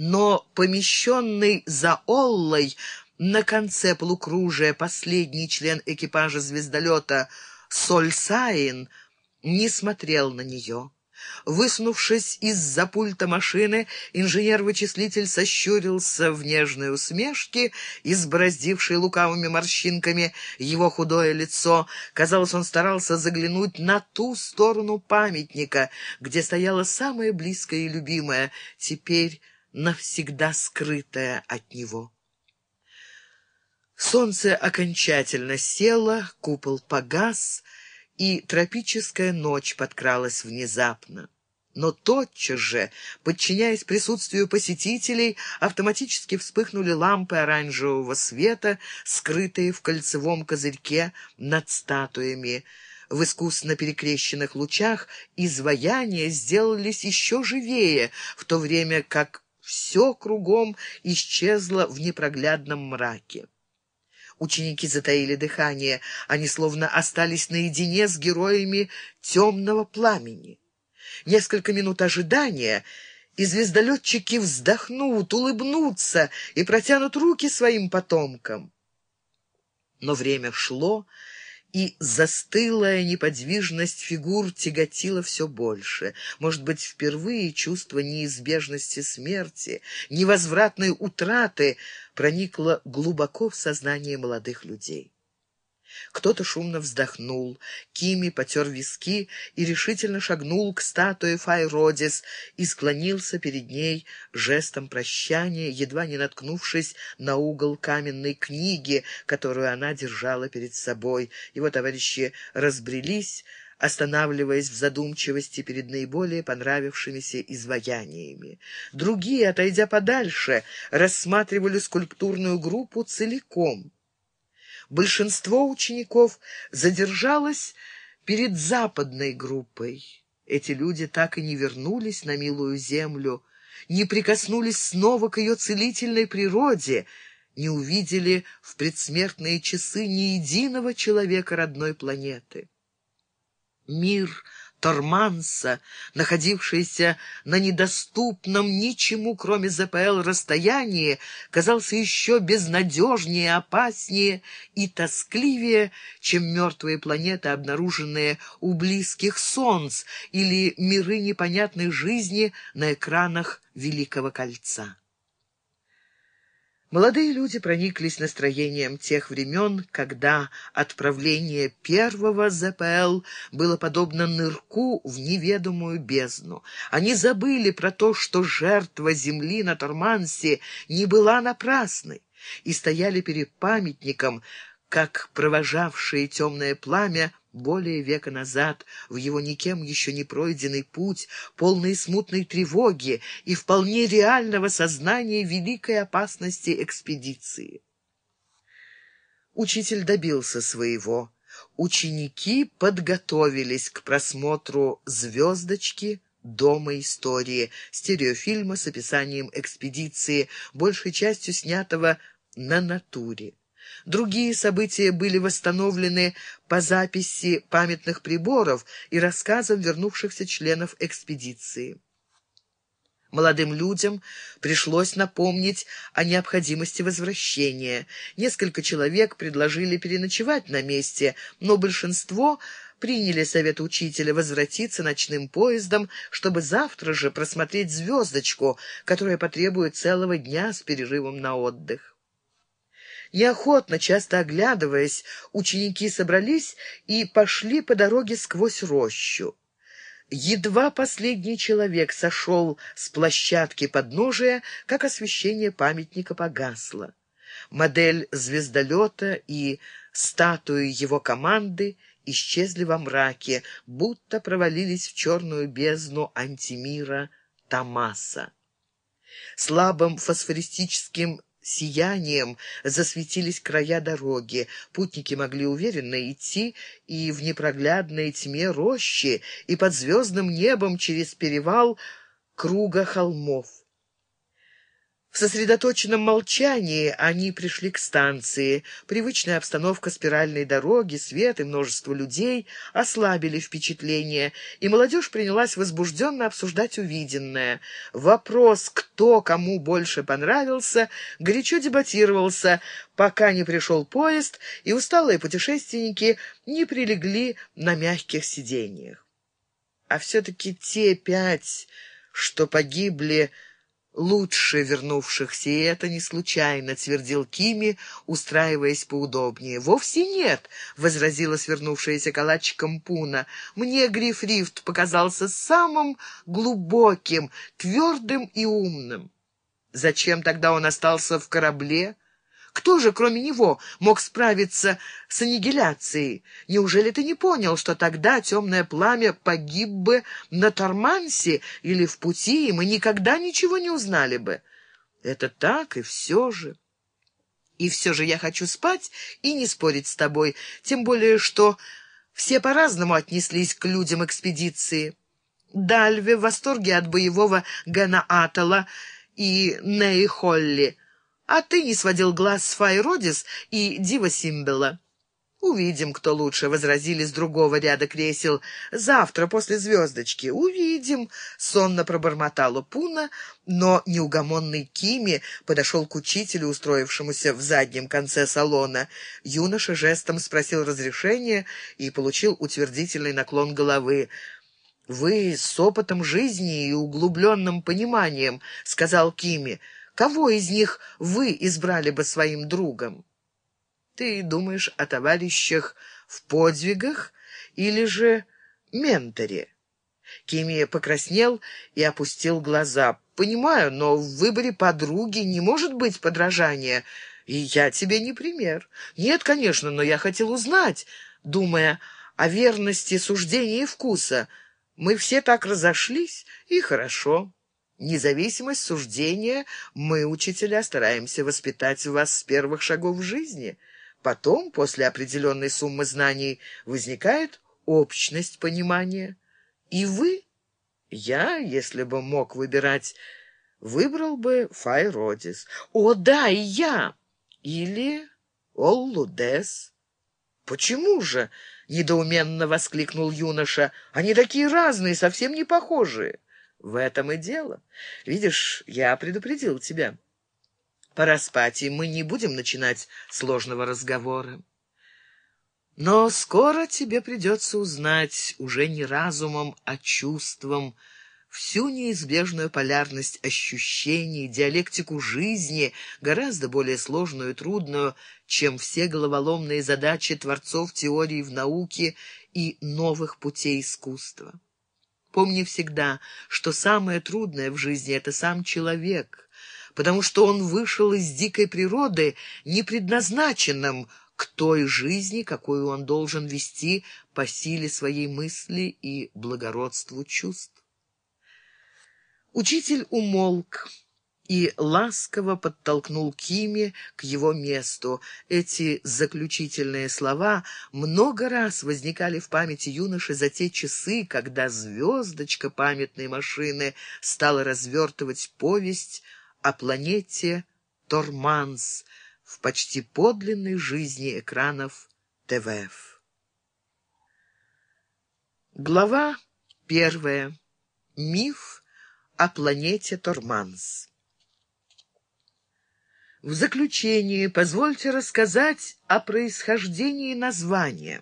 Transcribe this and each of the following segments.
но помещенный за Оллой на конце полукружия последний член экипажа звездолета Сольсаин не смотрел на нее. Высунувшись из-за пульта машины, инженер-вычислитель сощурился в нежной усмешке, избороздившей лукавыми морщинками его худое лицо. Казалось, он старался заглянуть на ту сторону памятника, где стояла самая близкая и любимая, теперь навсегда скрытая от него. Солнце окончательно село, купол погас, и тропическая ночь подкралась внезапно. Но тотчас же, подчиняясь присутствию посетителей, автоматически вспыхнули лампы оранжевого света, скрытые в кольцевом козырьке над статуями. В искусно перекрещенных лучах изваяния сделались еще живее, в то время как все кругом исчезло в непроглядном мраке. Ученики затаили дыхание, они словно остались наедине с героями темного пламени. Несколько минут ожидания, и звездолетчики вздохнут, улыбнутся и протянут руки своим потомкам. Но время шло, и застылая неподвижность фигур тяготила все больше. Может быть, впервые чувство неизбежности смерти, невозвратной утраты проникло глубоко в сознание молодых людей. Кто-то шумно вздохнул. Кими потер виски и решительно шагнул к статуе Файродис и склонился перед ней жестом прощания, едва не наткнувшись на угол каменной книги, которую она держала перед собой. Его товарищи разбрелись, останавливаясь в задумчивости перед наиболее понравившимися изваяниями. Другие, отойдя подальше, рассматривали скульптурную группу целиком. Большинство учеников задержалось перед западной группой. Эти люди так и не вернулись на милую землю, не прикоснулись снова к ее целительной природе, не увидели в предсмертные часы ни единого человека родной планеты. Мир — Торманса, находившийся на недоступном ничему, кроме ЗПЛ, расстоянии, казался еще безнадежнее, опаснее и тоскливее, чем мертвые планеты, обнаруженные у близких солнц или миры непонятной жизни на экранах Великого Кольца. Молодые люди прониклись настроением тех времен, когда отправление первого ЗПЛ было подобно нырку в неведомую бездну. Они забыли про то, что жертва земли на Тормансе не была напрасной, и стояли перед памятником, как провожавшие темное пламя более века назад, в его никем еще не пройденный путь, полный смутной тревоги и вполне реального сознания великой опасности экспедиции. Учитель добился своего. Ученики подготовились к просмотру «Звездочки», «Дома истории», стереофильма с описанием экспедиции, большей частью снятого на натуре. Другие события были восстановлены по записи памятных приборов и рассказам вернувшихся членов экспедиции. Молодым людям пришлось напомнить о необходимости возвращения. Несколько человек предложили переночевать на месте, но большинство приняли совет учителя возвратиться ночным поездом, чтобы завтра же просмотреть звездочку, которая потребует целого дня с перерывом на отдых. Неохотно, часто оглядываясь, ученики собрались и пошли по дороге сквозь рощу. Едва последний человек сошел с площадки подножия, как освещение памятника погасло. Модель звездолета и статуи его команды исчезли во мраке, будто провалились в черную бездну антимира Томаса. Слабым фосфористическим сиянием засветились края дороги. Путники могли уверенно идти и в непроглядной тьме рощи, и под звездным небом через перевал круга холмов. В сосредоточенном молчании они пришли к станции. Привычная обстановка спиральной дороги, свет и множество людей ослабили впечатление, и молодежь принялась возбужденно обсуждать увиденное. Вопрос, кто кому больше понравился, горячо дебатировался, пока не пришел поезд, и усталые путешественники не прилегли на мягких сиденьях. А все-таки те пять, что погибли лучше вернувшихся, и это не случайно, твердил Кими, устраиваясь поудобнее. Вовсе нет, возразила свернувшаяся калачиком Пуна. Мне Грифрифт показался самым глубоким, твердым и умным. Зачем тогда он остался в корабле? Кто же, кроме него, мог справиться с аннигиляцией? Неужели ты не понял, что тогда темное пламя погиб бы на Тормансе или в пути, и мы никогда ничего не узнали бы? Это так, и все же. И все же я хочу спать и не спорить с тобой, тем более что все по-разному отнеслись к людям экспедиции. Дальве в восторге от боевого Гана Атала и Ней Холли — а ты не сводил глаз с Файродис и Дива Симбела. «Увидим, кто лучше», — возразили с другого ряда кресел. «Завтра после звездочки. Увидим», — сонно пробормотала Пуна, но неугомонный Кими подошел к учителю, устроившемуся в заднем конце салона. Юноша жестом спросил разрешения и получил утвердительный наклон головы. «Вы с опытом жизни и углубленным пониманием», — сказал Кими, — Кого из них вы избрали бы своим другом? Ты думаешь о товарищах в подвигах или же менторе? Кимия покраснел и опустил глаза. «Понимаю, но в выборе подруги не может быть подражания, и я тебе не пример. Нет, конечно, но я хотел узнать, думая о верности суждения и вкуса. Мы все так разошлись, и хорошо». Независимость суждения мы, учителя, стараемся воспитать в вас с первых шагов жизни. Потом, после определенной суммы знаний, возникает общность понимания. И вы, я, если бы мог выбирать, выбрал бы Файродис. О, да, и я! Или Оллудес. Почему же? — недоуменно воскликнул юноша. Они такие разные, совсем не похожие. В этом и дело. Видишь, я предупредил тебя. Пора спать, и мы не будем начинать сложного разговора. Но скоро тебе придется узнать уже не разумом, а чувством всю неизбежную полярность ощущений, диалектику жизни, гораздо более сложную и трудную, чем все головоломные задачи творцов теории в науке и новых путей искусства. Помни всегда, что самое трудное в жизни — это сам человек, потому что он вышел из дикой природы непредназначенным к той жизни, какую он должен вести по силе своей мысли и благородству чувств. Учитель умолк и ласково подтолкнул Кими к его месту. Эти заключительные слова много раз возникали в памяти юноши за те часы, когда звездочка памятной машины стала развертывать повесть о планете Торманс в почти подлинной жизни экранов ТВФ. Глава первая. Миф о планете Торманс. В заключение позвольте рассказать о происхождении названия.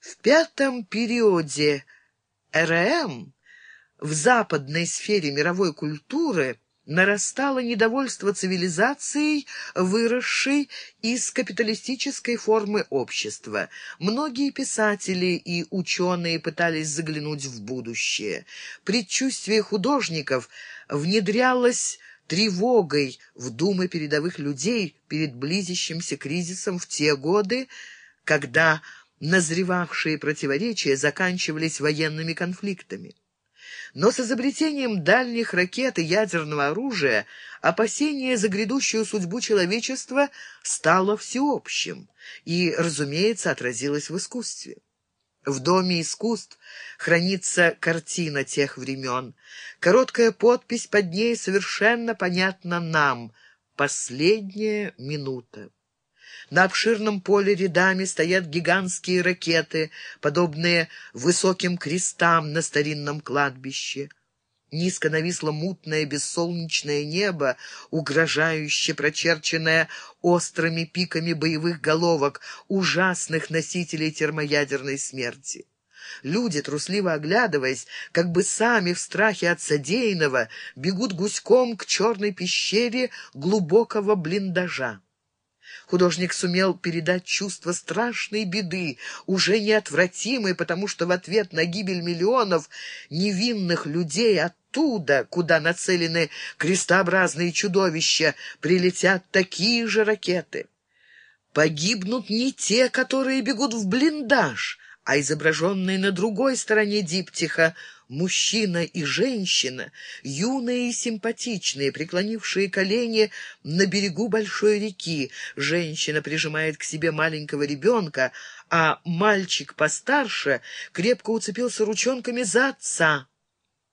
В пятом периоде РМ в западной сфере мировой культуры нарастало недовольство цивилизацией, выросшей из капиталистической формы общества. Многие писатели и ученые пытались заглянуть в будущее. Предчувствие художников внедрялось тревогой в думы передовых людей перед близящимся кризисом в те годы, когда назревавшие противоречия заканчивались военными конфликтами. Но с изобретением дальних ракет и ядерного оружия опасение за грядущую судьбу человечества стало всеобщим и, разумеется, отразилось в искусстве. В Доме искусств хранится картина тех времен. Короткая подпись под ней совершенно понятна нам. Последняя минута. На обширном поле рядами стоят гигантские ракеты, подобные высоким крестам на старинном кладбище. Низко нависло мутное бессолнечное небо, угрожающе прочерченное острыми пиками боевых головок, ужасных носителей термоядерной смерти. Люди, трусливо оглядываясь, как бы сами в страхе от содеянного, бегут гуськом к черной пещере глубокого блиндажа. Художник сумел передать чувство страшной беды, уже неотвратимой, потому что в ответ на гибель миллионов невинных людей оттуда, куда нацелены крестообразные чудовища, прилетят такие же ракеты. Погибнут не те, которые бегут в блиндаж, а изображенные на другой стороне диптиха мужчина и женщина, юные и симпатичные, преклонившие колени на берегу большой реки. Женщина прижимает к себе маленького ребенка, а мальчик постарше крепко уцепился ручонками за отца.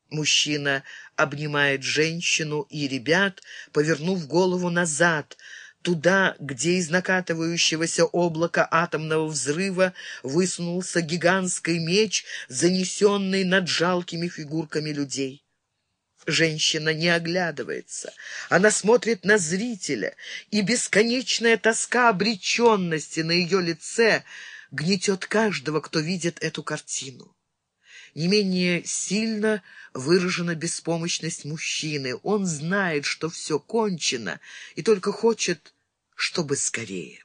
Мужчина обнимает женщину и ребят, повернув голову назад — туда, где из накатывающегося облака атомного взрыва высунулся гигантский меч, занесенный над жалкими фигурками людей. Женщина не оглядывается. Она смотрит на зрителя, и бесконечная тоска обреченности на ее лице гнетет каждого, кто видит эту картину. Не менее сильно выражена беспомощность мужчины. Он знает, что все кончено, и только хочет, чтобы скорее.